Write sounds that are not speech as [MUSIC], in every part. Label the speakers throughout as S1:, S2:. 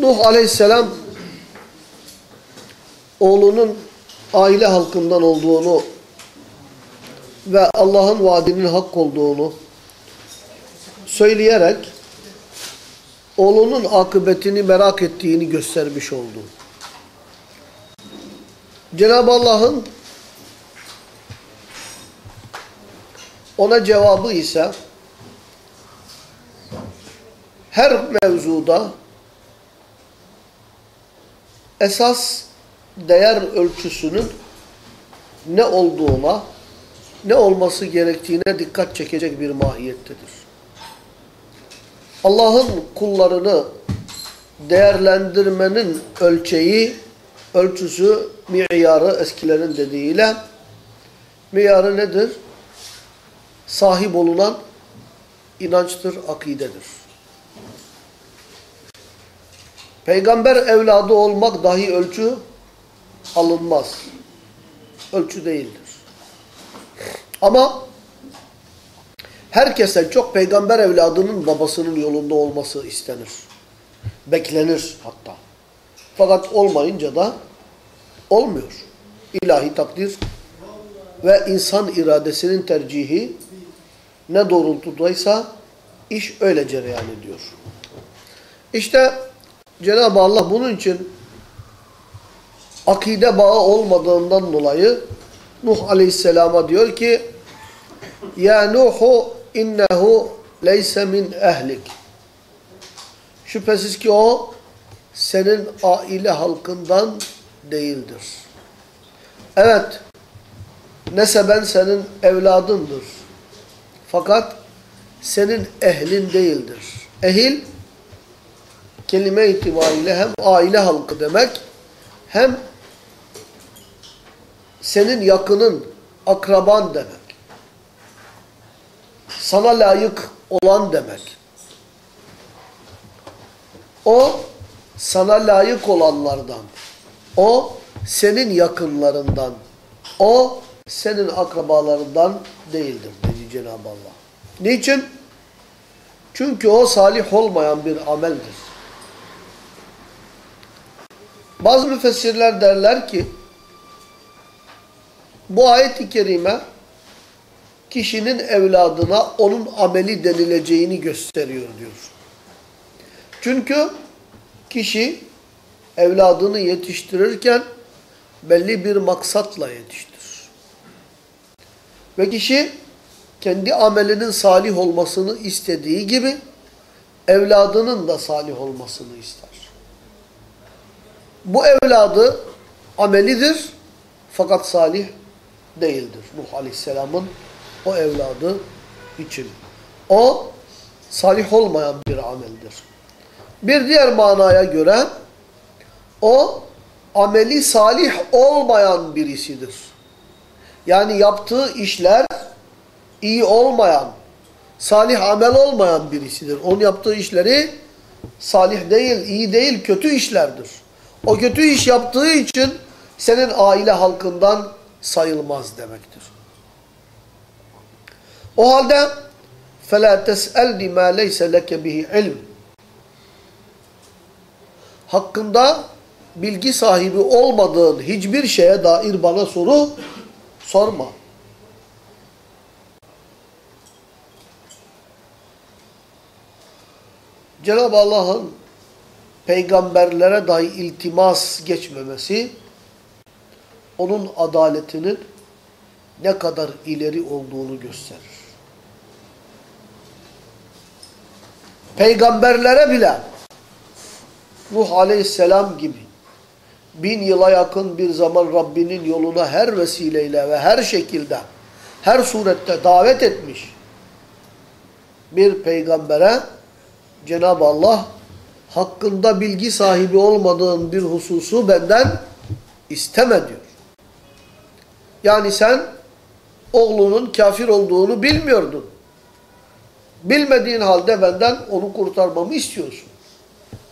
S1: Nuh aleyhisselam oğlunun aile halkından olduğunu ve Allah'ın vaadinin hak olduğunu söyleyerek oğlunun akıbetini merak ettiğini göstermiş oldu. Cenab-ı Allah'ın ona cevabı ise her mevzuda esas değer ölçüsünün ne olduğuna, ne olması gerektiğine dikkat çekecek bir mahiyettedir. Allah'ın kullarını değerlendirmenin ölçeği, ölçüsü, miyarı eskilerin dediğiyle miyarı nedir? Sahip olunan inançtır, akidedir. Peygamber evladı olmak dahi ölçü alınmaz. Ölçü değildir. Ama herkese çok peygamber evladının babasının yolunda olması istenir. Beklenir hatta. Fakat olmayınca da olmuyor. İlahi takdir ve insan iradesinin tercihi ne doğrultudaysa iş öyle cereyan ediyor. İşte Cenab-ı Allah bunun için akide bağı olmadığından dolayı Nuh Aleyhisselam'a diyor ki Ya Nuhu innehu leyse min ehlik Şüphesiz ki o senin aile halkından değildir. Evet, neseben senin evladındır. Fakat senin ehlin değildir. Ehil, kelime itibariyle hem aile halkı demek, hem senin yakının, akraban demek. Sana layık olan demek. O sana layık olanlardan. O senin yakınlarından. O senin akrabalarından değildir dedi Cenab-ı Allah. Niçin? Çünkü o salih olmayan bir ameldir. Bazı müfessirler derler ki bu ayet-i kerime kişinin evladına onun ameli denileceğini gösteriyor diyor. Çünkü kişi evladını yetiştirirken belli bir maksatla yetiştirir. Ve kişi kendi amelinin salih olmasını istediği gibi evladının da salih olmasını ister. Bu evladı amelidir fakat salih değildir. Nuh Aleyhisselam'ın o evladı için. O salih olmayan bir ameldir. Bir diğer manaya göre o ameli salih olmayan birisidir. Yani yaptığı işler iyi olmayan, salih amel olmayan birisidir. Onun yaptığı işleri salih değil, iyi değil, kötü işlerdir. O kötü iş yaptığı için senin aile halkından sayılmaz demektir. O halde فَلَا تَسْأَلْنِ مَا لَيْسَ لَكَ بِهِ عِلْمٍ Hakkında bilgi sahibi olmadığın hiçbir şeye dair bana soru sorma. Cenab-ı Allah'ın peygamberlere dahi iltimas geçmemesi onun adaletinin ne kadar ileri olduğunu gösterir. Peygamberlere bile Nuh aleyhisselam gibi bin yıla yakın bir zaman Rabbinin yoluna her vesileyle ve her şekilde, her surette davet etmiş bir peygambere Cenab-ı Allah hakkında bilgi sahibi olmadığın bir hususu benden isteme diyor. Yani sen oğlunun kafir olduğunu bilmiyordun. Bilmediğin halde benden onu kurtarmamı istiyorsun.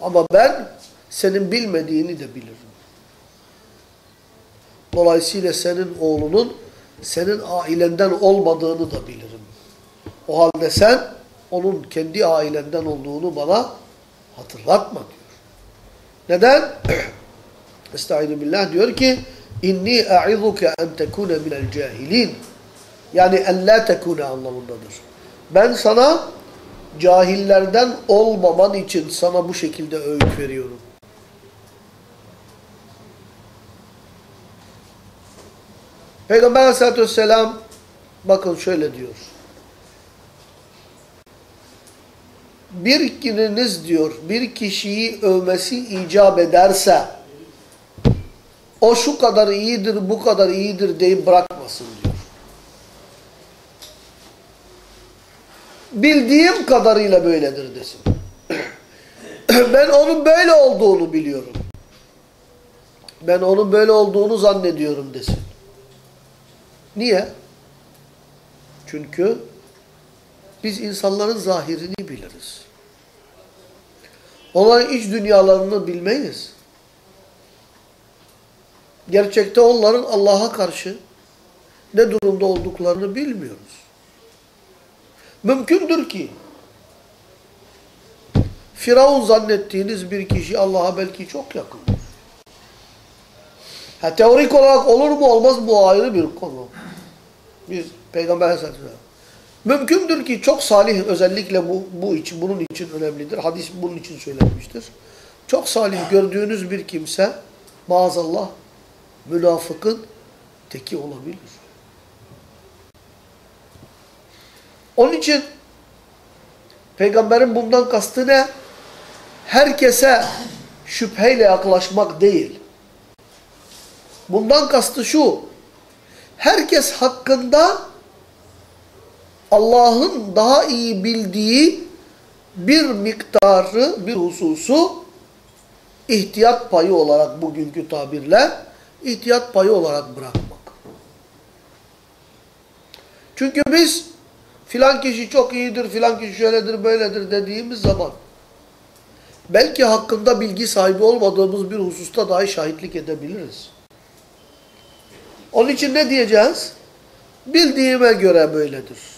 S1: Ama ben senin bilmediğini de bilirim. Dolayısıyla senin oğlunun senin ailenden olmadığını da bilirim. O halde sen onun kendi ailenden olduğunu bana hatırlatma diyor. Neden? [CLEARS THROAT] Estaizu billah diyor ki inni a'izuke en tekune minel cahilin. Yani en la tekune anlamındadır. Ben sana cahillerden olmaman için sana bu şekilde öğüt veriyorum. Peygamber aleyhissalatü vesselam bakın şöyle diyor. Bir biriniz diyor bir kişiyi övmesi icap ederse o şu kadar iyidir bu kadar iyidir deyip bırakmasın diyor. Bildiğim kadarıyla böyledir desin. [CLEARS THROAT] ben onun böyle olduğunu biliyorum. Ben onun böyle olduğunu zannediyorum desin. Niye? Çünkü biz insanların zahirini biliriz. Onların iç dünyalarını bilmeyiz. Gerçekte onların Allah'a karşı ne durumda olduklarını bilmiyoruz. Mümkündür ki Firavun zannettiğiniz bir kişi Allah'a belki çok yakındır. Ha, teorik olarak olur mu olmaz mı bu ayrı bir konu. Biz Peygamber Aleyhisselatü Mümkündür ki çok salih özellikle bu, bu için, bunun için önemlidir. Hadis bunun için söylenmiştir. Çok salih gördüğünüz bir kimse maazallah münafıkın teki olabilir. Onun için peygamberin bundan kastı ne? Herkese şüpheyle yaklaşmak değil. Bundan kastı şu. Herkes hakkında Allah'ın daha iyi bildiği bir miktarı, bir hususu ihtiyat payı olarak bugünkü tabirle ihtiyat payı olarak bırakmak. Çünkü biz filan kişi çok iyidir, filan kişi şöyledir, böyledir dediğimiz zaman belki hakkında bilgi sahibi olmadığımız bir hususta dahi şahitlik edebiliriz. Onun için ne diyeceğiz? Bildiğime göre böyledir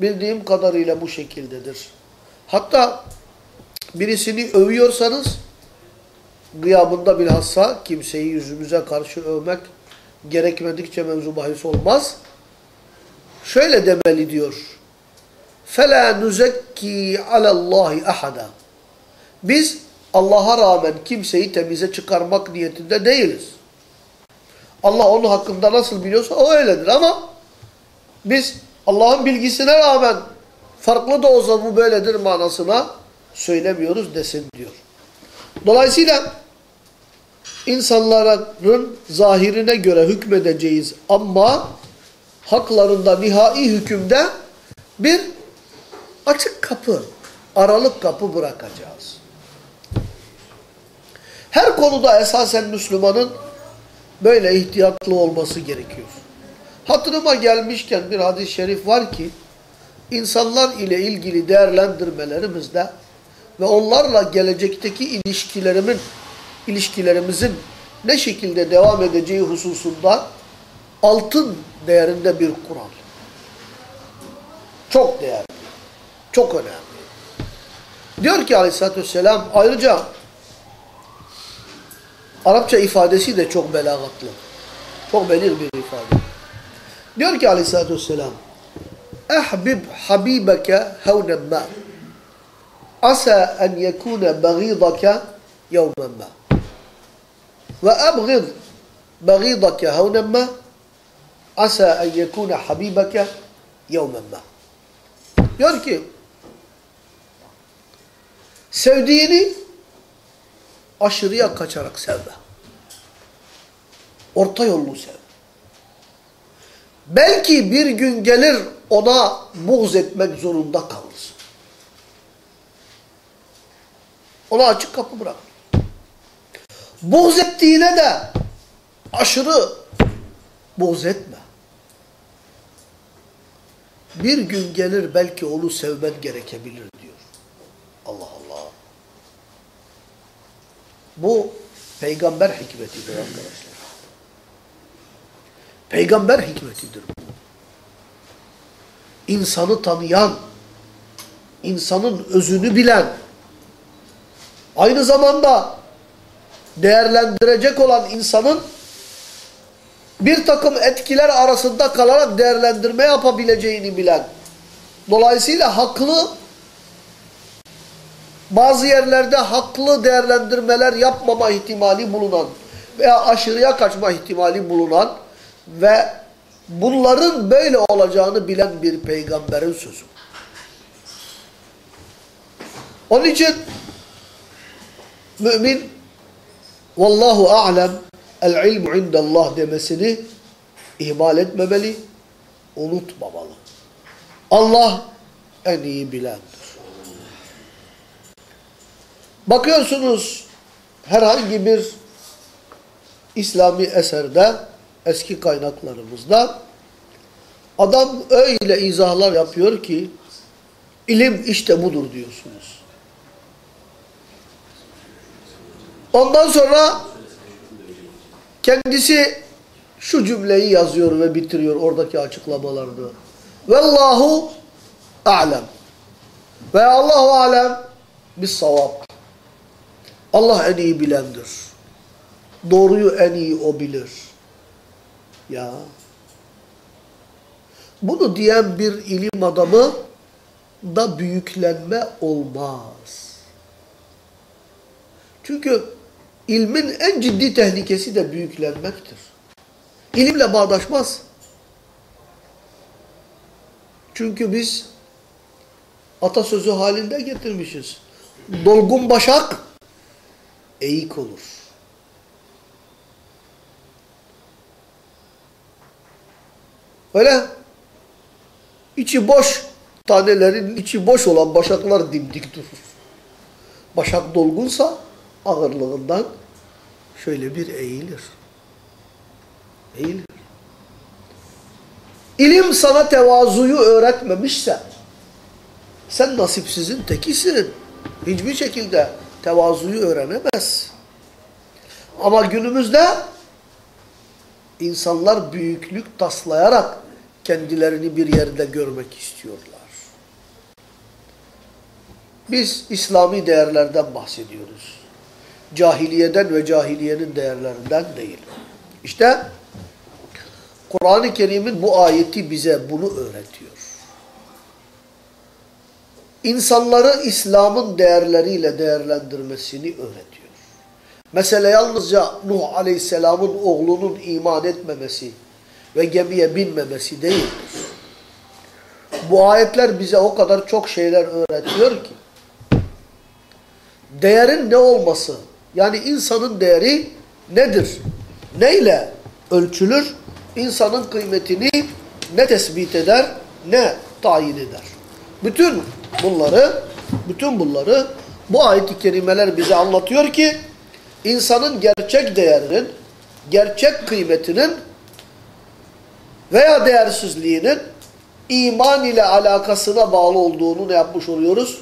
S1: Bildiğim kadarıyla bu şekildedir. Hatta birisini övüyorsanız gıyabında bilhassa kimseyi yüzümüze karşı övmek gerekmedikçe mevzu bahis olmaz. Şöyle demeli diyor. فَلَا نُزَكِّي عَلَى اللّٰهِ اَحَدًا Biz Allah'a rağmen kimseyi temize çıkarmak niyetinde değiliz. Allah onun hakkında nasıl biliyorsa o öyledir ama biz Allah'ın bilgisine rağmen farklı da olsa bu böyledir manasına söylemiyoruz desin diyor. Dolayısıyla insanların zahirine göre hükmedeceğiz ama haklarında nihai hükümde bir açık kapı, aralık kapı bırakacağız. Her konuda esasen Müslümanın böyle ihtiyatlı olması gerekiyor. Hatırıma gelmişken bir hadis-i şerif var ki, insanlar ile ilgili değerlendirmelerimizde ve onlarla gelecekteki ilişkilerimin, ilişkilerimizin ne şekilde devam edeceği hususunda altın değerinde bir kural. Çok değerli. Çok önemli. Diyor ki aleyhissalatü vesselam ayrıca Arapça ifadesi de çok belagatlı. Çok belir bir ifade. Diyor ki aleyhissalatü vesselam Ehbib habibeke hevnen ma asa en yekune bagidake yevmen ma ve ebgid bagidake hevnen ma asa en yekune habibeke yevmen ma diyor ki sevdiğini aşırıya kaçarak sevme. Orta yollu sev. Belki bir gün gelir ona buğz etmek zorunda kalırsın. Ona açık kapı bırak. Buğz ettiğine de aşırı buğz etme. Bir gün gelir belki onu sevmen gerekebilir diyor. Allah Allah. Bu peygamber hikmetidir arkadaşlar. Peygamber hikmetidir bu. İnsanı tanıyan, insanın özünü bilen, aynı zamanda değerlendirecek olan insanın bir takım etkiler arasında kalarak değerlendirme yapabileceğini bilen, dolayısıyla haklı, bazı yerlerde haklı değerlendirmeler yapmama ihtimali bulunan veya aşırıya kaçma ihtimali bulunan ve bunların böyle olacağını bilen bir peygamberin sözü. Onun için mümin vallahu a'lem el ilmu indallah demesini ihmal etmemeli, unutmamalı. Allah en iyi bilendir. Bakıyorsunuz herhangi bir İslami eserde, eski kaynaklarımızda adam öyle izahlar yapıyor ki ilim işte budur diyorsunuz. Ondan sonra kendisi şu cümleyi yazıyor ve bitiriyor oradaki açıklamalarını. Vallahu a'lem. Ve Allahu alem bis savab. Allah en iyi bilendir. Doğruyu en iyi o bilir. Ya. Bunu diyen bir ilim adamı da büyüklenme olmaz. Çünkü ilmin en ciddi tehlikesi de büyüklenmektir. İlimle bağdaşmaz. Çünkü biz atasözü halinde getirmişiz. Dolgun başak eğik olur. Öyle içi boş tanelerin içi boş olan başaklar dimdik durur. Başak dolgunsa ağırlığından şöyle bir eğilir. Eğilir. İlim sana tevazuyu öğretmemişse sen nasipsizin tekisin. Hiçbir şekilde tevazuyu öğrenemez. Ama günümüzde insanlar büyüklük taslayarak kendilerini bir yerde görmek istiyorlar. Biz İslami değerlerden bahsediyoruz. Cahiliyeden ve cahiliyenin değerlerinden değil. İşte Kur'an-ı Kerim'in bu ayeti bize bunu öğretiyor. İnsanları İslam'ın değerleriyle değerlendirmesini öğretiyor. Mesele yalnızca Nuh Aleyhisselam'ın oğlunun iman etmemesi ve gemiye binmemesi değildir. Bu ayetler bize o kadar çok şeyler öğretiyor ki değerin ne olması, yani insanın değeri nedir? Neyle ölçülür? İnsanın kıymetini ne tespit eder, ne tayin eder? Bütün bunları, bütün bunları bu ayet-i kerimeler bize anlatıyor ki insanın gerçek değerinin, gerçek kıymetinin veya değersizliğinin iman ile alakasına bağlı olduğunu ne yapmış oluyoruz?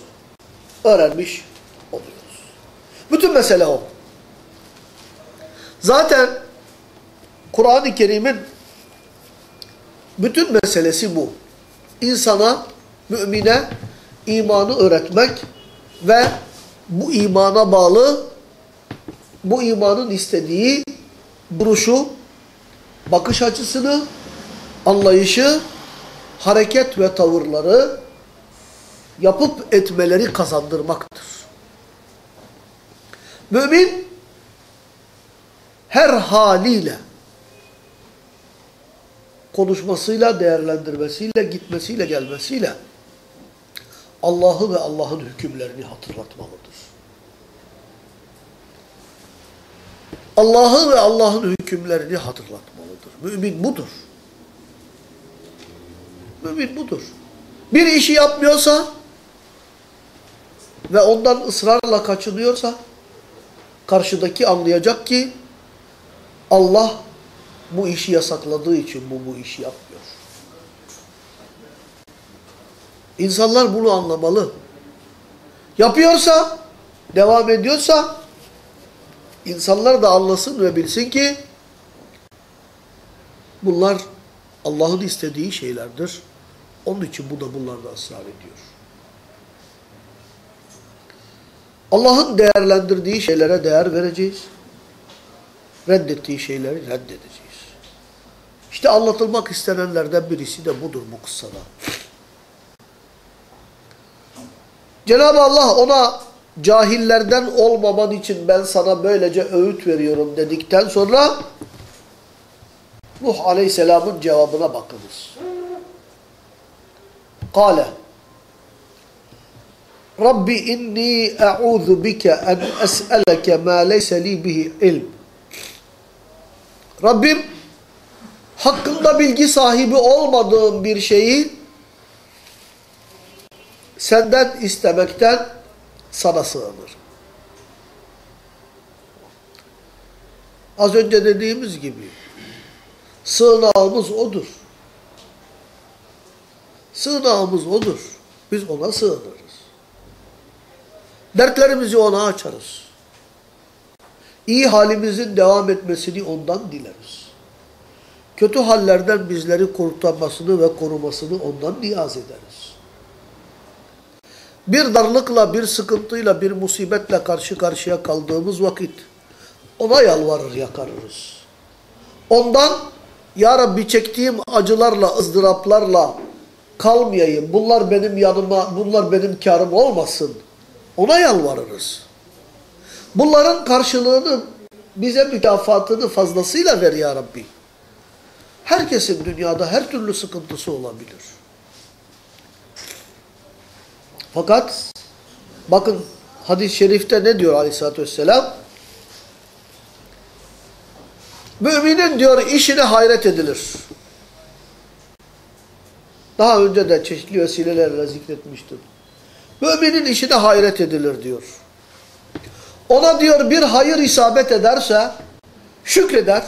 S1: Öğrenmiş oluyoruz. Bütün mesele o. Zaten Kur'an-ı Kerim'in bütün meselesi bu. İnsana, mümine imanı öğretmek ve bu imana bağlı, bu imanın istediği duruşu, bakış açısını, anlayışı, hareket ve tavırları yapıp etmeleri kazandırmaktır. Mümin her haliyle konuşmasıyla, değerlendirmesiyle, gitmesiyle, gelmesiyle Allah'ı ve Allah'ın hükümlerini hatırlatmalıdır. Allah'ı ve Allah'ın hükümlerini hatırlatmalıdır. Mümin budur. Mümin budur. Bir işi yapmıyorsa ve ondan ısrarla kaçınıyorsa karşıdaki anlayacak ki Allah bu işi yasakladığı için bu bu işi yapmıyor. İnsanlar bunu anlamalı. Yapıyorsa, devam ediyorsa insanlar da anlasın ve bilsin ki bunlar Allah'ın istediği şeylerdir. Onun için bu da bunlarda ısrar ediyor. Allah'ın değerlendirdiği şeylere değer vereceğiz. reddettiği şeyleri reddedeceğiz. İşte anlatılmak istenenlerden birisi de budur bu kıssada. Cenab-ı Allah ona cahillerden olmaman için ben sana böylece öğüt veriyorum dedikten sonra Nuh Aleyhisselam'ın cevabına bakınız. Kale Rabbi inni e'udhu bike en es'eleke ma leyse li bihi ilm. Rabbim hakkında bilgi sahibi olmadığım bir şeyi senden istemekten sana sığınır. Az önce dediğimiz gibi sığınağımız odur. Sığınağımız odur. Biz ona sığınırız. Dertlerimizi ona açarız. İyi halimizin devam etmesini ondan dileriz. Kötü hallerden bizleri kurtarmasını ve korumasını ondan niyaz ederiz. Bir darlıkla, bir sıkıntıyla, bir musibetle karşı karşıya kaldığımız vakit ona yalvarır, yakarırız. Ondan Ya Rabbi çektiğim acılarla, ızdıraplarla kalmayayım. Bunlar benim yanıma, bunlar benim karım olmasın. Ona yalvarırız. Bunların karşılığını, bize mükafatını fazlasıyla ver Ya Rabbi. Herkesin dünyada her türlü sıkıntısı olabilir. Fakat bakın hadis-i şerifte ne diyor aleyhissalatü vesselam? Müminin diyor işine hayret edilir. Daha önce de çeşitli vesilelerle zikretmiştim. Müminin işine hayret edilir diyor. Ona diyor bir hayır isabet ederse şükreder.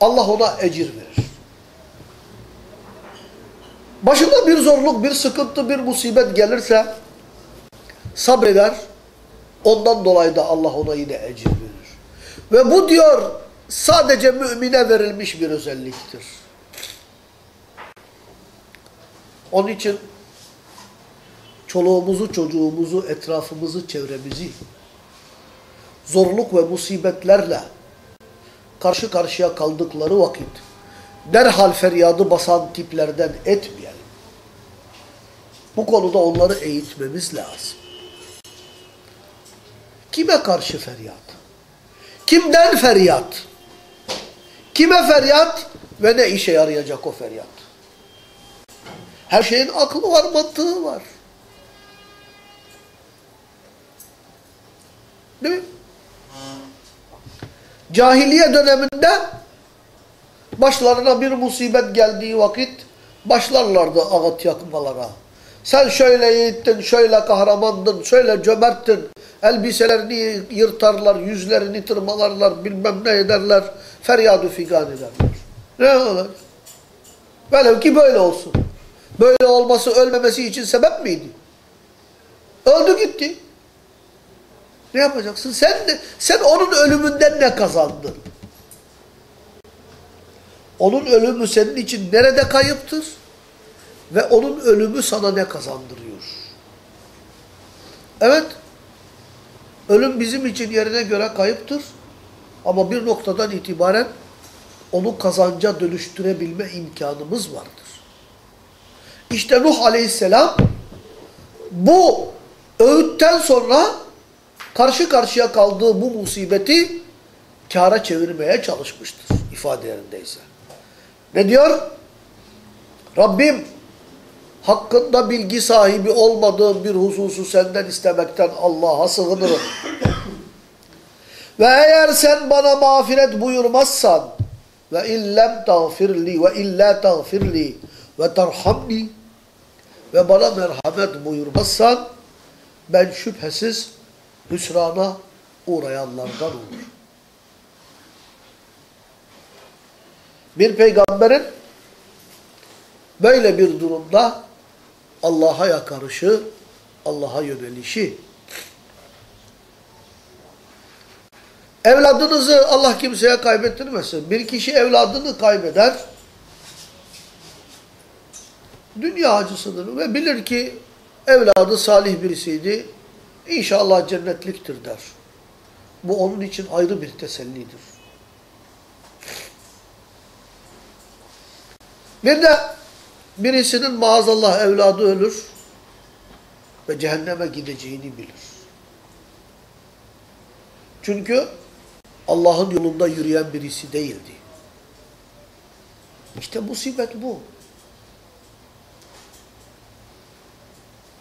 S1: Allah ona ecir verir. Başına bir zorluk, bir sıkıntı, bir musibet gelirse sabreder. Ondan dolayı da Allah ona yine ecir verir. Ve bu diyor sadece mümine verilmiş bir özelliktir. Onun için çoluğumuzu, çocuğumuzu, etrafımızı, çevremizi zorluk ve musibetlerle karşı karşıya kaldıkları vakit derhal feryadı basan tiplerden etmeyelim. Bu konuda onları eğitmemiz lazım. Kime karşı feryat? Kimden feryat? Kime feryat ve ne işe yarayacak o feryat? Her şeyin aklı var, mantığı var. Değil mi? Cahiliye döneminde başlarına bir musibet geldiği vakit başlarlardı ağıt yakmalara. Sen şöyle yiğittin, şöyle kahramandın, şöyle cömerttin. Elbiselerini yırtarlar, yüzlerini tırmalarlar, bilmem ne ederler. Feryadu figan ederler. Ne olur? Velev ki böyle olsun. Böyle olması ölmemesi için sebep miydi? Öldü gitti. Ne yapacaksın? Sen sen onun ölümünden ne kazandın? Onun ölümü senin için nerede kayıptır? Ve onun ölümü sana ne kazandırıyor? Evet, ölüm bizim için yerine göre kayıptır. Ama bir noktadan itibaren onu kazanca dönüştürebilme imkanımız vardır. İşte Nuh aleyhisselam bu öğütten sonra karşı karşıya kaldığı bu musibeti kâra çevirmeye çalışmıştır ifade yerindeyse. Ne diyor? Rabbim hakkında bilgi sahibi olmadığım bir hususu senden istemekten Allah'a sığınırım. [COUGHS] ve eğer sen bana mağfiret buyurmazsan ve illem tağfirli ve illa tağfirli ve terhamni ve bana merhamet buyurmazsan ben şüphesiz hüsrana uğrayanlardan olur. Bir peygamberin böyle bir durumda Allah'a yakarışı, Allah'a yönelişi. Evladınızı Allah kimseye kaybettirmesin. Bir kişi evladını kaybeder, dünya acısıdır ve bilir ki evladı salih birisiydi, İnşallah cennetliktir der. Bu onun için ayrı bir tesellidir. Bir de birisinin maazallah evladı ölür ve cehenneme gideceğini bilir. Çünkü Allah'ın yolunda yürüyen birisi değildi. İşte musibet bu.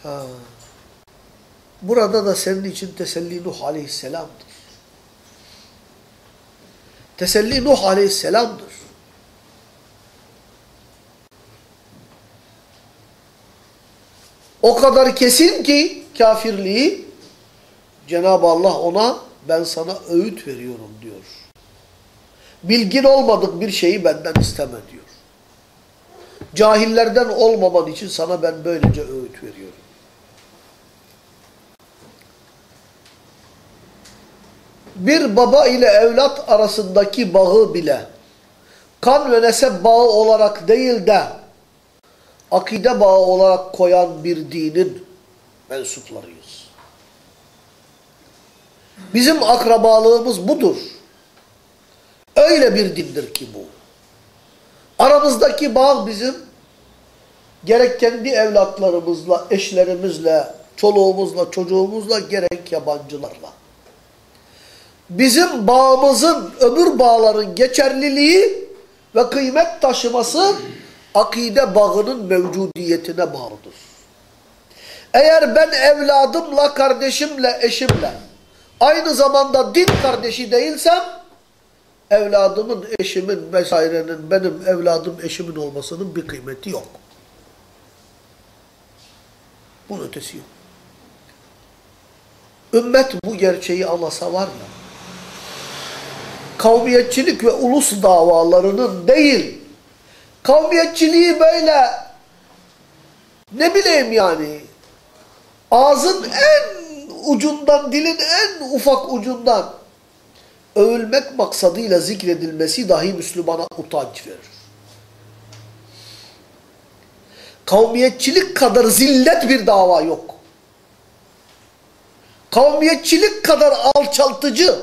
S1: Ha. Burada da senin için teselli Nuh aleyhisselamdır. Teselli Nuh aleyhisselamdır. O kadar kesin ki kafirliği Cenab-ı Allah ona ben sana öğüt veriyorum diyor. Bilgin olmadık bir şeyi benden isteme diyor. Cahillerden olmaman için sana ben böylece öğüt veriyorum. Bir baba ile evlat arasındaki bağı bile kan ve nesep bağı olarak değil de akide bağı olarak koyan bir dinin mensuplarıyız. Bizim akrabalığımız budur. Öyle bir dindir ki bu. Aramızdaki bağ bizim gerek kendi evlatlarımızla, eşlerimizle, çoluğumuzla, çocuğumuzla, gerek yabancılarla. Bizim bağımızın, ömür bağların geçerliliği ve kıymet taşıması akide bağının mevcudiyetine bağlıdır. Eğer ben evladımla, kardeşimle, eşimle aynı zamanda din kardeşi değilsem evladımın, eşimin vesairenin benim evladım, eşimin olmasının bir kıymeti yok. Bunun ötesi yok. Ümmet bu gerçeği anlasa var ya, kavmiyetçilik ve ulus davalarının değil, kavmiyetçiliği böyle ne bileyim yani ağzın en ucundan, dilin en ufak ucundan övülmek maksadıyla zikredilmesi dahi Müslümana utanç verir. Kavmiyetçilik kadar zillet bir dava yok. Kavmiyetçilik kadar alçaltıcı,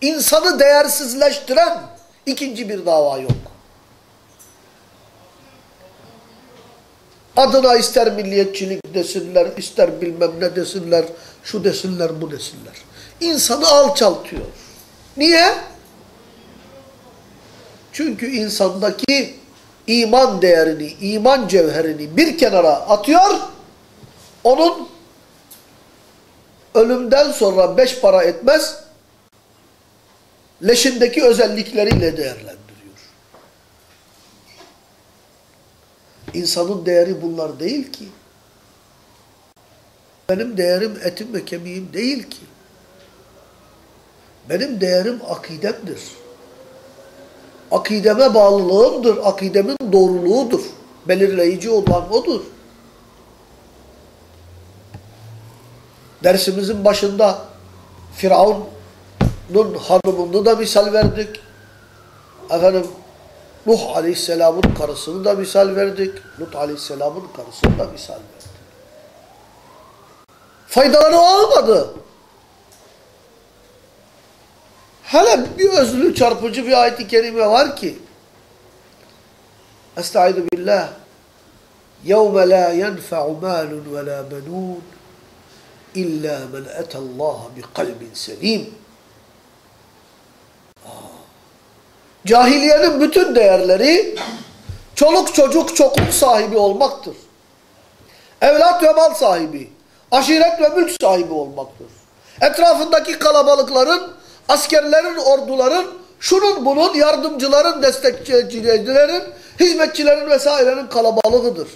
S1: insanı değersizleştiren ikinci bir dava yok. Adına ister milliyetçilik desinler, ister bilmem ne desinler, şu desinler, bu desinler. İnsanı alçaltıyor. Niye? Çünkü insandaki iman değerini, iman cevherini bir kenara atıyor, onun ölümden sonra beş para etmez, leşindeki özellikleriyle değerlendiriyor. İnsanın değeri bunlar değil ki. Benim değerim etim ve kemiğim değil ki. Benim değerim akidemdir. Akideme bağlılığımdır, akidemin doğruluğudur. Belirleyici olan odur. Dersimizin başında Firavun'un hanımını da misal verdik. Efendim Nuh Aleyhisselam'ın karısını da misal verdik. Lut Aleyhisselam'ın karısını da misal verdik. Faydaları olmadı. Hele bir özlü çarpıcı bir ayet-i kerime var ki Estaizu billah يَوْمَ لَا يَنْفَعُ مَالٌ وَلَا بَنُونَ إِلَّا مَنْ أَتَى اللّٰهَ بِقَلْبٍ سَلِيمٍ Cahiliyenin bütün değerleri çoluk çocuk çokluk sahibi olmaktır. Evlat ve mal sahibi, aşiret ve mülk sahibi olmaktır. Etrafındaki kalabalıkların, askerlerin, orduların, şunun bunun, yardımcıların, destekçilerin, hizmetçilerin vesairenin kalabalığıdır.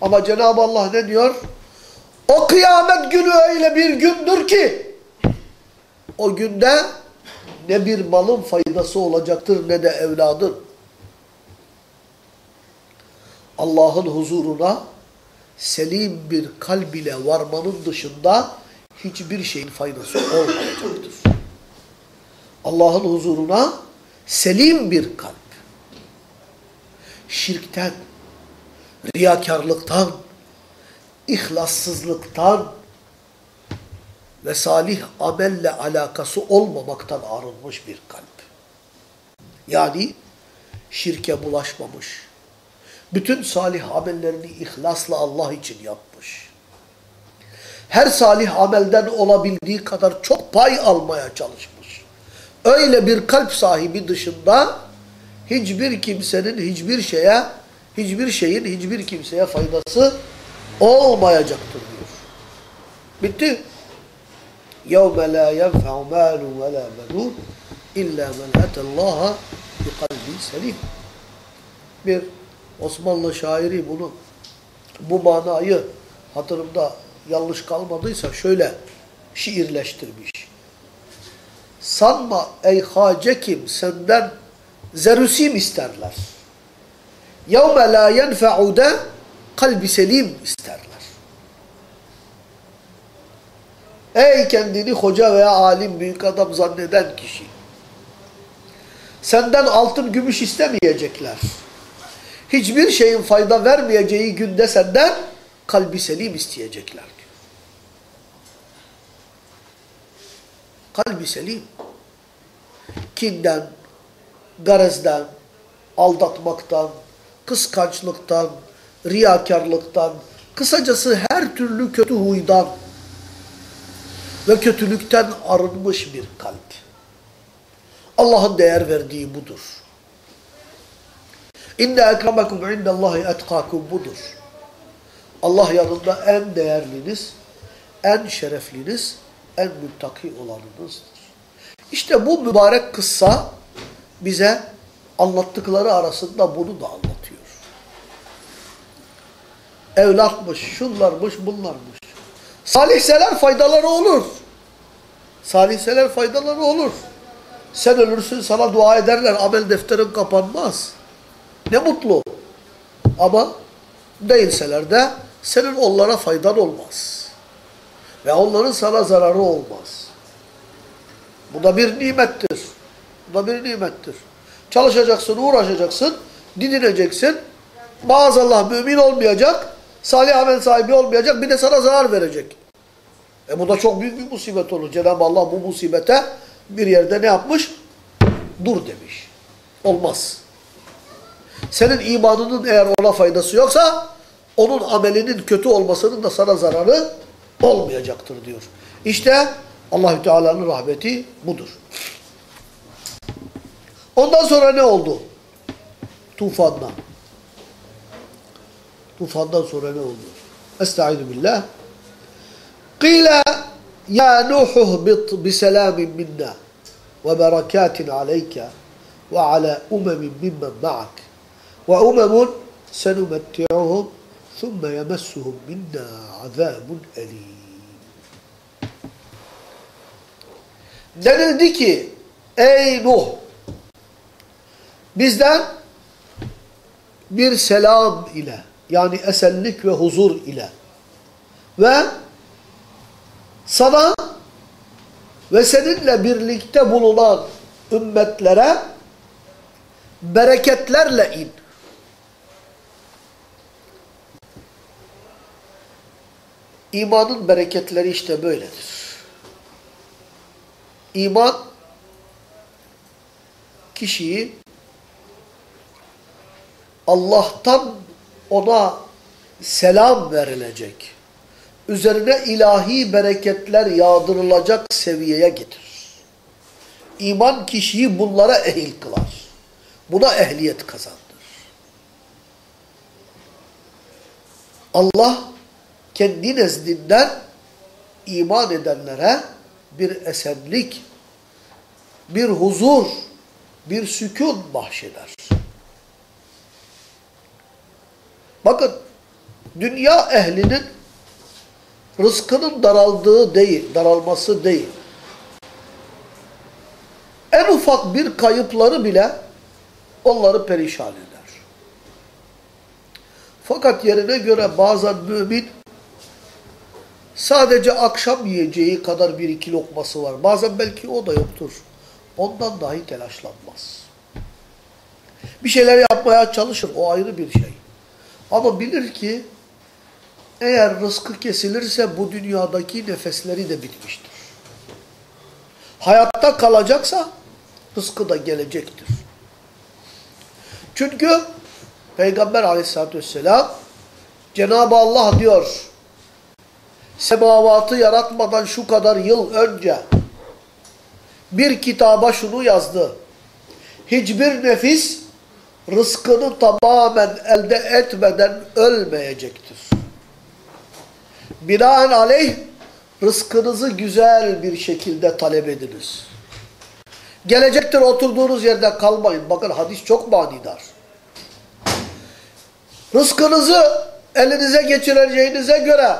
S1: Ama Cenab-ı Allah ne diyor? O kıyamet günü öyle bir gündür ki o günde ne bir malın faydası olacaktır ne de evladın. Allah'ın huzuruna selim bir kalb ile varmanın dışında hiçbir şeyin faydası olmayacaktır. Allah'ın huzuruna selim bir kalp. Şirkten, riyakarlıktan, ihlassızlıktan ve salih amelle alakası olmamaktan arınmış bir kalp. Yani şirke bulaşmamış. Bütün salih amellerini ihlasla Allah için yapmış. Her salih amelden olabildiği kadar çok pay almaya çalışmış. Öyle bir kalp sahibi dışında hiçbir kimsenin hiçbir şeye, hiçbir şeyin hiçbir kimseye faydası olmayacaktır diyor. Bitti. يَوْمَ لَا يَنْفَعُ مَالٌ وَلَا بَنُونَ اِلَّا مَنْ اَتَى اللّٰهَ بِقَلْبٍ selim. Bir Osmanlı şairi bunu bu manayı hatırımda yanlış kalmadıysa şöyle şiirleştirmiş. Sanma ey hacekim senden zerüsim isterler. يَوْمَ لَا يَنْفَعُ de kalbi selim isterler. Ey kendini hoca veya alim, büyük adam zanneden kişi. Senden altın, gümüş istemeyecekler. Hiçbir şeyin fayda vermeyeceği günde senden kalbi selim isteyecekler. Kalbi selim. Kinden, garezden, aldatmaktan, kıskançlıktan, riyakarlıktan, kısacası her türlü kötü huydan ve kötülükten arınmış bir kalp. Allah'ın değer verdiği budur. İnne ekremekum indallahi etkakum budur. Allah yanında en değerliniz, en şerefliniz, en müttaki olanınızdır. İşte bu mübarek kıssa bize anlattıkları arasında bunu da anlatıyor. Evlatmış, şunlarmış, bunlarmış. Salihseler faydaları olur. Salihseler faydaları olur. Sen ölürsün sana dua ederler, amel defterin kapanmaz. Ne mutlu. Ama değilseler de senin onlara faydan olmaz. Ve onların sana zararı olmaz. Bu da bir nimettir. Bu da bir nimettir. Çalışacaksın, uğraşacaksın, didineceksin. Maazallah mümin olmayacak, salih amel sahibi olmayacak, bir de sana zarar verecek. E bu da çok büyük bir musibet olur. Cenab-ı Allah bu musibete bir yerde ne yapmış? Dur demiş. Olmaz. Senin imanının eğer ona faydası yoksa, onun amelinin kötü olmasının da sana zararı olmayacaktır diyor. İşte Allahü Teala'nın rahmeti budur. Ondan sonra ne oldu? Tufandan. Tufandan sonra ne oldu? Estaizu billah. Qila ya Nuh bit biselamin minna ve berekatin aleyke ve ala umemin mimmen ma'ak ve umemun senumetti'uhum thumme yemessuhum minna azabun elim. Denildi ki ey Nuh bizden bir selam ile yani esenlik ve huzur ile ve sana ve seninle birlikte bulunan ümmetlere bereketlerle in. İmanın bereketleri işte böyledir. İman kişiyi Allah'tan ona selam verilecek, üzerine ilahi bereketler yağdırılacak seviyeye getirir. İman kişiyi bunlara ehil kılar. Buna ehliyet kazandır. Allah kendi nezdinden iman edenlere bir esenlik, bir huzur, bir sükun bahşeder. Bakın, dünya ehlinin rızkının daraldığı değil, daralması değil. En ufak bir kayıpları bile onları perişan eder. Fakat yerine göre bazen mümin sadece akşam yiyeceği kadar bir iki lokması var. Bazen belki o da yoktur. Ondan dahi telaşlanmaz. Bir şeyler yapmaya çalışır. O ayrı bir şey. Ama bilir ki eğer rızkı kesilirse bu dünyadaki nefesleri de bitmiştir. hayatta kalacaksa rızkı da gelecektir. Çünkü Peygamber aleyhissalatü vesselam Cenab-ı Allah diyor semavatı yaratmadan şu kadar yıl önce bir kitaba şunu yazdı. Hiçbir nefis rızkını tamamen elde etmeden ölmeyecektir. Binaenaleyh rızkınızı güzel bir şekilde talep ediniz. Gelecektir oturduğunuz yerde kalmayın. Bakın hadis çok manidar. Rızkınızı elinize geçireceğinize göre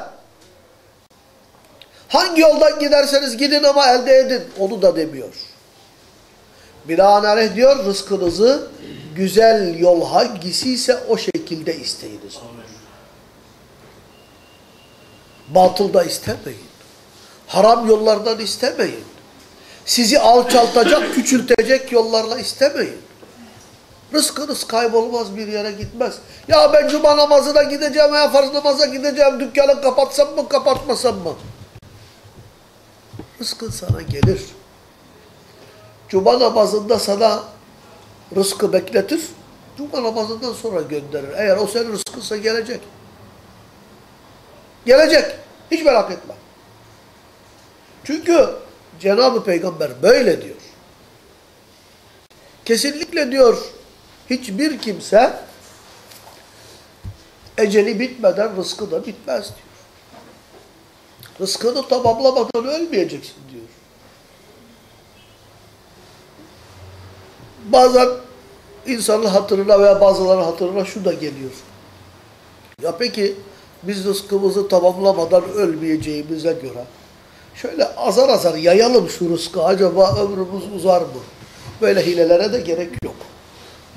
S1: hangi yoldan giderseniz gidin ama elde edin. Onu da demiyor. Binaenaleyh diyor rızkınızı güzel yol hangisiyse o şekilde isteyiniz. Batılda istemeyin. Haram yollardan istemeyin. Sizi alçaltacak, küçültecek yollarla istemeyin. Rızkınız kaybolmaz bir yere gitmez. Ya ben cuma namazına gideceğim veya farz namaza gideceğim, dükkanı kapatsam mı kapatmasam mı? Rızkın sana gelir. Cuma namazında sana rızkı bekletir. Cuma namazından sonra gönderir. Eğer o senin rızkınsa gelecek. Gelecek. Hiç merak etme. Çünkü Cenab-ı Peygamber böyle diyor. Kesinlikle diyor hiçbir kimse eceli bitmeden rızkı da bitmez diyor. Rızkını tamamlamadan ölmeyeceksin diyor. Bazen insanın hatırına veya bazılarının hatırına şu da geliyor. Ya peki biz rızkımızı tamamlamadan ölmeyeceğimize göre şöyle azar azar yayalım şu rızkı acaba ömrümüz uzar mı? Böyle hilelere de gerek yok.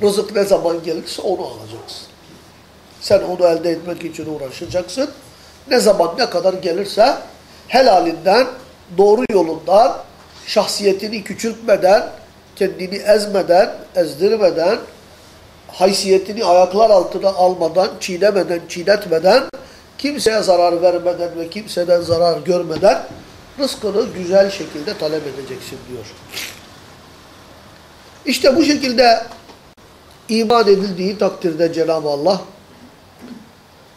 S1: Rızık ne zaman gelirse onu alacaksın. Sen onu elde etmek için uğraşacaksın. Ne zaman ne kadar gelirse helalinden, doğru yolundan, şahsiyetini küçültmeden, kendini ezmeden, ezdirmeden, haysiyetini ayaklar altına almadan, çiğnemeden, çiğnetmeden, kimseye zarar vermeden ve kimseden zarar görmeden rızkını güzel şekilde talep edeceksin diyor. İşte bu şekilde iman edildiği takdirde Cenab-ı Allah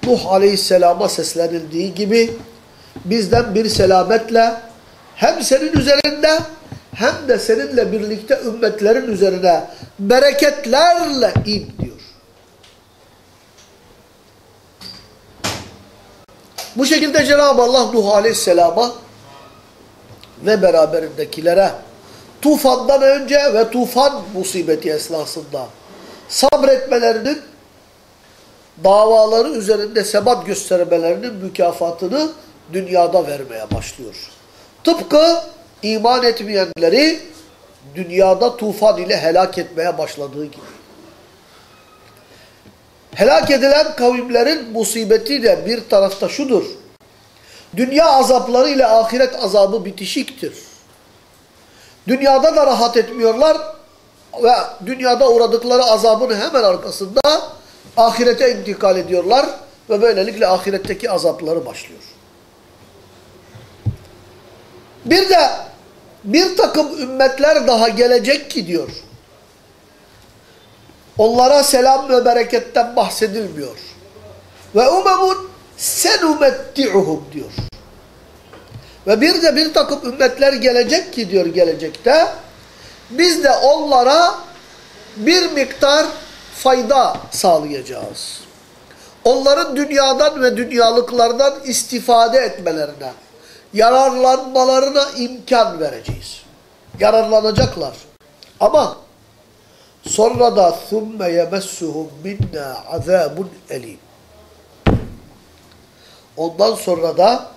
S1: Nuh Aleyhisselam'a seslenildiği gibi bizden bir selametle hem senin üzerinde hem de seninle birlikte ümmetlerin üzerine bereketlerle in diyor. Bu şekilde Cenab-ı Allah Nuh Aleyhisselam'a ve beraberindekilere tufandan önce ve tufan musibeti esnasında sabretmelerinin davaları üzerinde sebat göstermelerinin mükafatını dünyada vermeye başlıyor. Tıpkı iman etmeyenleri dünyada tufan ile helak etmeye başladığı gibi. Helak edilen kavimlerin musibeti de bir tarafta şudur. Dünya azapları ile ahiret azabı bitişiktir. Dünyada da rahat etmiyorlar ve dünyada uğradıkları azabın hemen arkasında ahirete intikal ediyorlar ve böylelikle ahiretteki azapları başlıyor. Bir de bir takım ümmetler daha gelecek ki diyor. Onlara selam ve bereketten bahsedilmiyor. Ve umemun senumetti'uhum diyor. Ve bir de bir takım ümmetler gelecek ki diyor gelecekte. Biz de onlara bir miktar fayda sağlayacağız. Onların dünyadan ve dünyalıklardan istifade etmelerine, yararlanmalarına imkan vereceğiz. Yararlanacaklar. Ama sonra da ثُمَّ يَمَسُّهُمْ مِنَّا عَذَابٌ elim. Ondan sonra da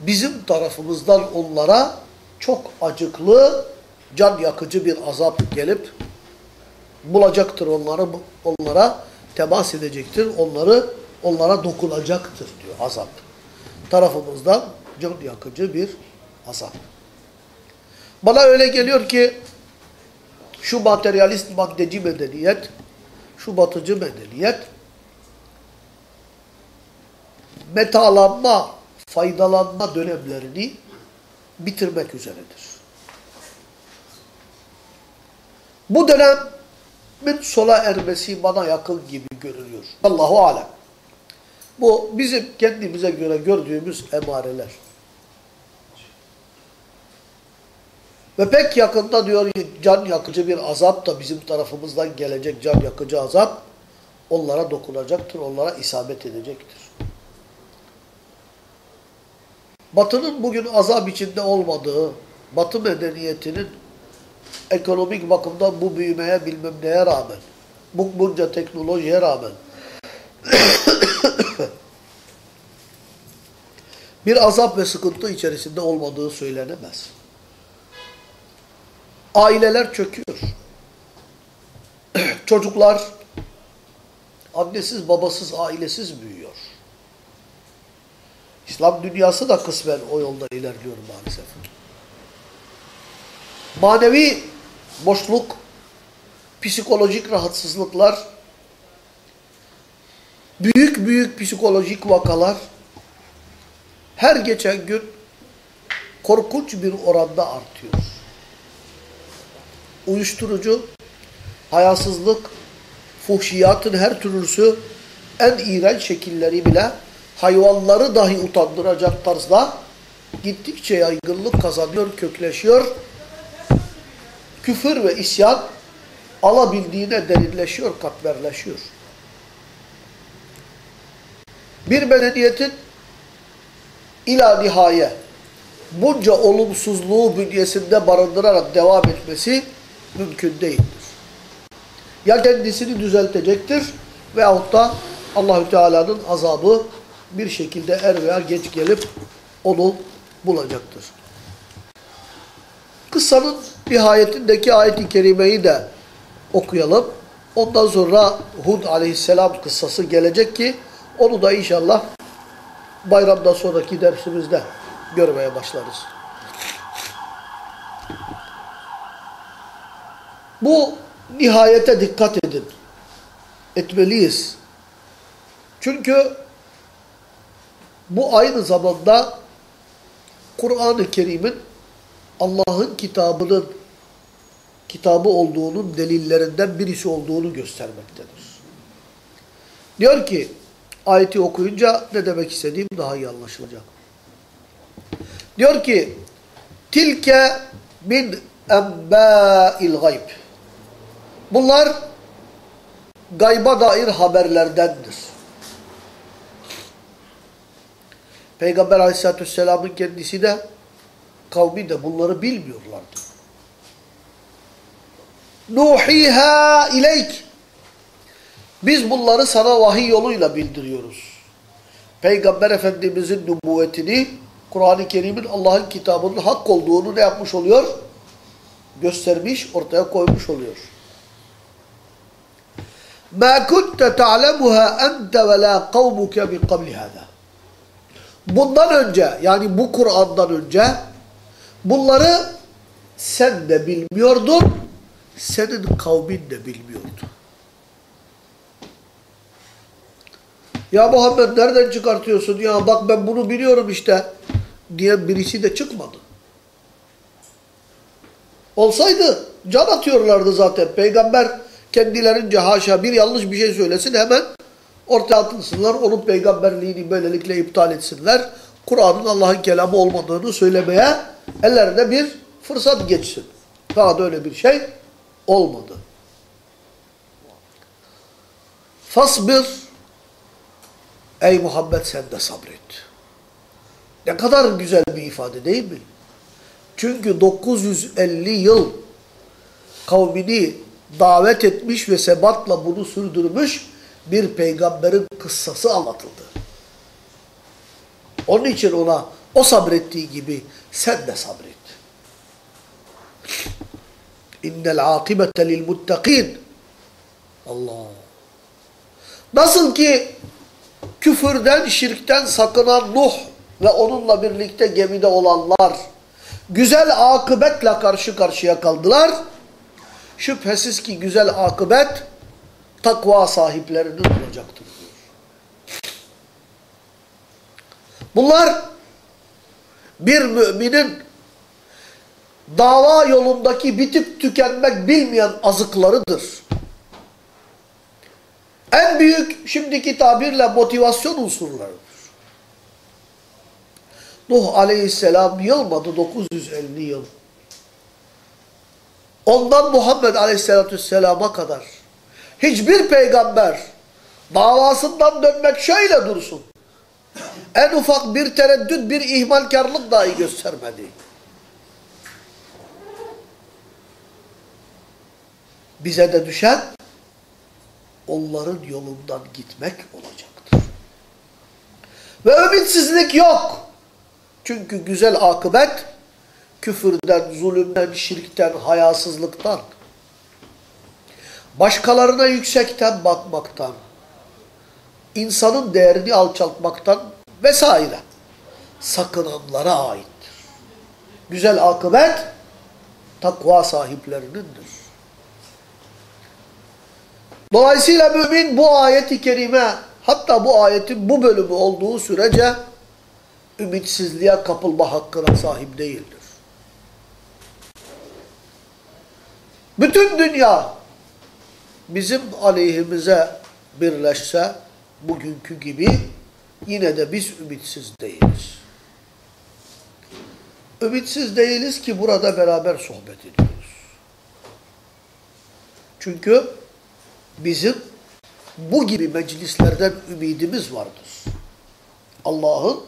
S1: bizim tarafımızdan onlara çok acıklı, can yakıcı bir azap gelip bulacaktır onları, onlara temas edecektir, onları onlara dokunacaktır diyor azap. Tarafımızdan can yakıcı bir azap. Bana öyle geliyor ki şu materyalist maddeci medeniyet, şu batıcı medeniyet metalanma, faydalanma dönemlerini bitirmek üzeredir. Bu dönemin sola ermesi bana yakın gibi görünüyor. Allahu alem. Bu bizim kendimize göre gördüğümüz emareler. Ve pek yakında diyor can yakıcı bir azap da bizim tarafımızdan gelecek can yakıcı azap onlara dokunacaktır, onlara isabet edecektir. Batı'nın bugün azap içinde olmadığı, Batı medeniyetinin ekonomik bakımdan bu büyümeye bilmem neye rağmen, bu bunca teknolojiye rağmen bir azap ve sıkıntı içerisinde olmadığı söylenemez. Aileler çöküyor. [CLEARS THROAT] Çocuklar annesiz, babasız, ailesiz büyüyor. İslam dünyası da kısmen o yolda ilerliyor maalesef. Manevi boşluk, psikolojik rahatsızlıklar, büyük büyük psikolojik vakalar her geçen gün korkunç bir oranda artıyor. Uyuşturucu, hayasızlık, fuhşiyatın her türlüsü en iğrenç şekilleri bile hayvanları dahi utandıracak tarzda gittikçe yaygınlık kazanıyor, kökleşiyor. Küfür ve isyan alabildiğine derinleşiyor, katmerleşiyor. Bir medeniyetin ila nihaye bunca olumsuzluğu bünyesinde barındırarak devam etmesi mümkün değildir. Ya kendisini düzeltecektir veyahut da Allahü Teala'nın azabı bir şekilde er veya geç gelip onu bulacaktır. Kıssanın nihayetindeki ayet-i kerimeyi de okuyalım. Ondan sonra Hud aleyhisselam kıssası gelecek ki onu da inşallah bayramdan sonraki dersimizde görmeye başlarız. Bu nihayete dikkat edin. Etmeliyiz. Çünkü bu aynı zamanda Kur'an-ı Kerim'in Allah'ın kitabının kitabı olduğunun delillerinden birisi olduğunu göstermektedir. Diyor ki ayeti okuyunca ne demek istediğim daha iyi anlaşılacak. Diyor ki tilke min embâil gayb. Bunlar gayba dair haberlerdendir. Peygamber aleyhissalatü vesselamın kendisi de kavmi de bunları bilmiyorlardı. Nuhiha ileyk. Biz bunları sana vahiy yoluyla bildiriyoruz. Peygamber Efendimizin nübüvvetini, Kur'an-ı Kerim'in Allah'ın kitabının hak olduğunu ne yapmış oluyor? Göstermiş, ortaya koymuş oluyor. مَا كُنْتَ تَعْلَمُهَا أَنْتَ وَلَا قَوْمُكَ مِنْ قَبْلِ هَذَا Bundan önce, yani bu Kur'an'dan önce bunları sen de bilmiyordun, senin kavmin de bilmiyordu. Ya Muhammed nereden çıkartıyorsun ya bak ben bunu biliyorum işte diye birisi de çıkmadı. Olsaydı can atıyorlardı zaten. Peygamber kendilerince haşa bir yanlış bir şey söylesin hemen ortaya atılsınlar. Onun peygamberliğini böylelikle iptal etsinler. Kur'an'ın Allah'ın kelamı olmadığını söylemeye ellerine bir fırsat geçsin. Daha da öyle bir şey olmadı. Fasbir Ey Muhammed sen de sabret. Ne kadar güzel bir ifade değil mi? Çünkü 950 yıl kavmini davet etmiş ve sebatla bunu sürdürmüş bir peygamberin kıssası anlatıldı. Onun için ona o sabrettiği gibi sen de sabret. İnnel akibete lil muttakin. Allah. Nasıl ki küfürden, şirkten sakınan Nuh ve onunla birlikte gemide olanlar güzel akıbetle karşı karşıya kaldılar. Şüphesiz ki güzel akıbet takva sahiplerinin olacaktır. Bunlar bir müminin dava yolundaki bitip tükenmek bilmeyen azıklarıdır. En büyük şimdiki tabirle motivasyon unsurlarıdır. Nuh aleyhisselam yılmadı 950 yıl. Ondan Muhammed aleyhisselatü vesselama kadar hiçbir peygamber davasından dönmek şöyle dursun. En ufak bir tereddüt, bir ihmalkarlık dahi göstermedi. Bize de düşen onların yolundan gitmek olacaktır. Ve ümitsizlik yok. Çünkü güzel akıbet küfürden, zulümden, şirkten, hayasızlıktan, başkalarına yüksekten bakmaktan, insanın değerini alçaltmaktan vesaire sakınanlara aittir. Güzel akıbet takva sahiplerinindir. Dolayısıyla mümin bu ayeti kerime hatta bu ayetin bu bölümü olduğu sürece ümitsizliğe kapılma hakkına sahip değildir. Bütün dünya bizim aleyhimize birleşse bugünkü gibi yine de biz ümitsiz değiliz. Ümitsiz değiliz ki burada beraber sohbet ediyoruz. Çünkü bizim bu gibi meclislerden ümidimiz vardır. Allah'ın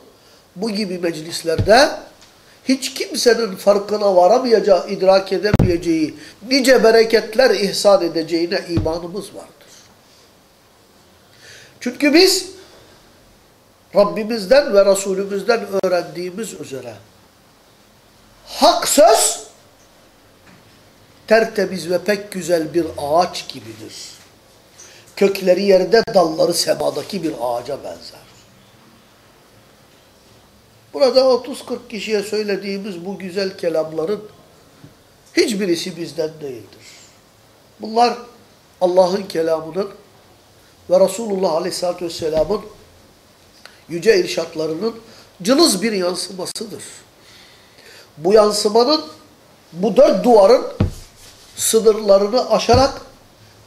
S1: bu gibi meclislerde hiç kimsenin farkına varamayacağı, idrak edemeyeceği, nice bereketler ihsan edeceğine imanımız vardır. Çünkü biz Rabbimizden ve Resulümüzden öğrendiğimiz üzere hak söz tertemiz ve pek güzel bir ağaç gibidir. Kökleri yerde, dalları semadaki bir ağaca benzer. Burada 30-40 kişiye söylediğimiz bu güzel kelamların hiçbirisi bizden değildir. Bunlar Allah'ın kelamının ve Resulullah Aleyhisselatü Vesselam'ın yüce irşatlarının cılız bir yansımasıdır. Bu yansımanın bu dört duvarın sınırlarını aşarak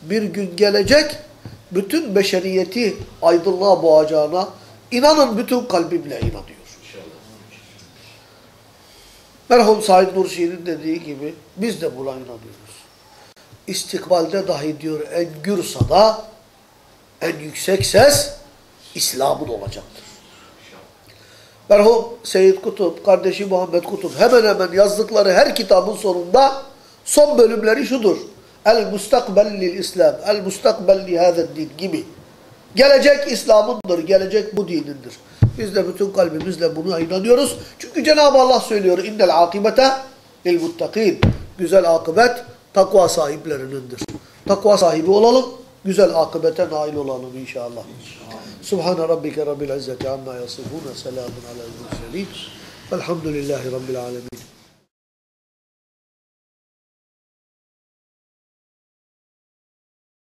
S1: bir gün gelecek bütün beşeriyeti aydınlığa boğacağına inanın bütün kalbimle inanıyor. Merhum Said Nursi'nin dediği gibi biz de buna inanıyoruz. İstikbalde dahi diyor en gür sada, en yüksek ses İslam'ın olacaktır. Merhum Seyyid Kutup, kardeşi Muhammed Kutup hemen hemen yazdıkları her kitabın sonunda son bölümleri şudur. El mustakbel lil İslam, el mustakbel li din gibi. Gelecek İslam'ındır, gelecek bu dinindir. Biz de bütün kalbimizle buna inanıyoruz. Çünkü Cenab-ı Allah söylüyor innel akibete lil muttakin. Güzel akıbet takva sahiplerinindir. Takva sahibi olalım, güzel akıbete nail olalım inşallah. Subhane rabbike rabbil izzeti amma yasifun ve selamun alel murselin. Velhamdülillahi rabbil alemin.